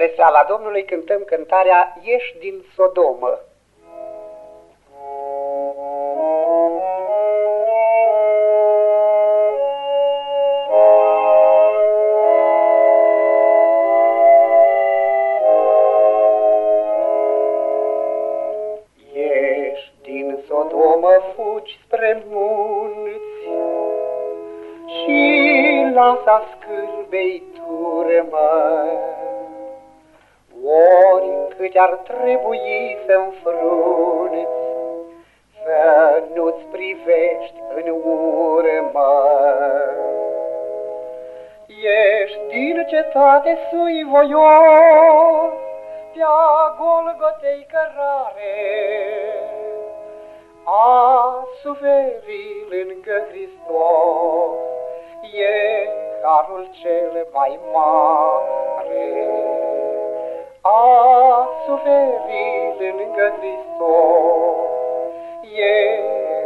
Spre slava Domnului cântăm cântarea Ieși din Sodomă. Ieși din Sodomă, fugi spre munți și lasa scârbei turmă cât ar trebui să înfrunți, să nu-ți privești în urmă. Ești din cetate sui voios, pe-a Golgotei cărare, a suferi lângă Hristos, e harul cel mai mare a suferi lângă Hristos, e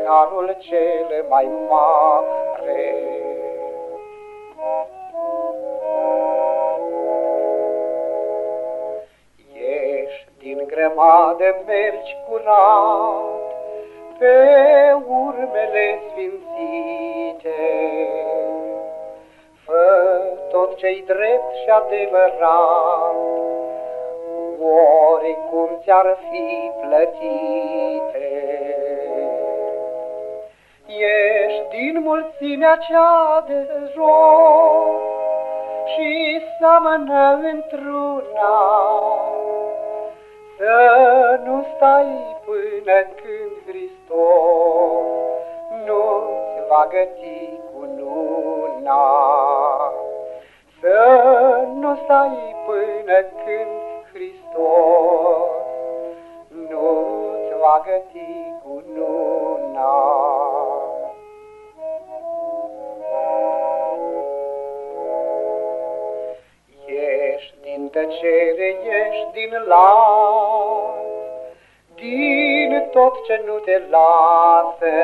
harul cel mai mare. Ești din grămadă, mergi curat, pe urmele sfințite, Fă tot ce-i drept și adevărat, ori cum ți-ar fi plătite. Ești din mulțimea cea de jos și seamănă într-una, să nu stai până când Hristos nu-ți va găti cu luna. Să nu stai până când Hristos nu-ți va găti cu luna. Ești din tăcere, ești din las, din tot ce nu te lasă,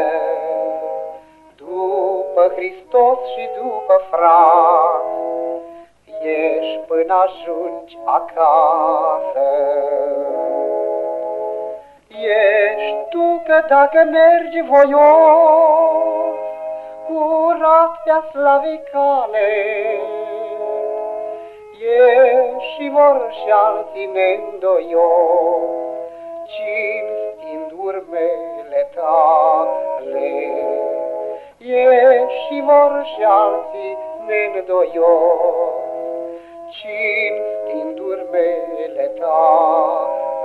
după Hristos și după frat, ieși până ajungi acasă. Ești tu că dacă mergi voios, curat pe-a slavii cale, Ești și vor și alții neîndoios, cinstind urmele tale. Ești și vor și alții neîndoios, vecin din urmele tale.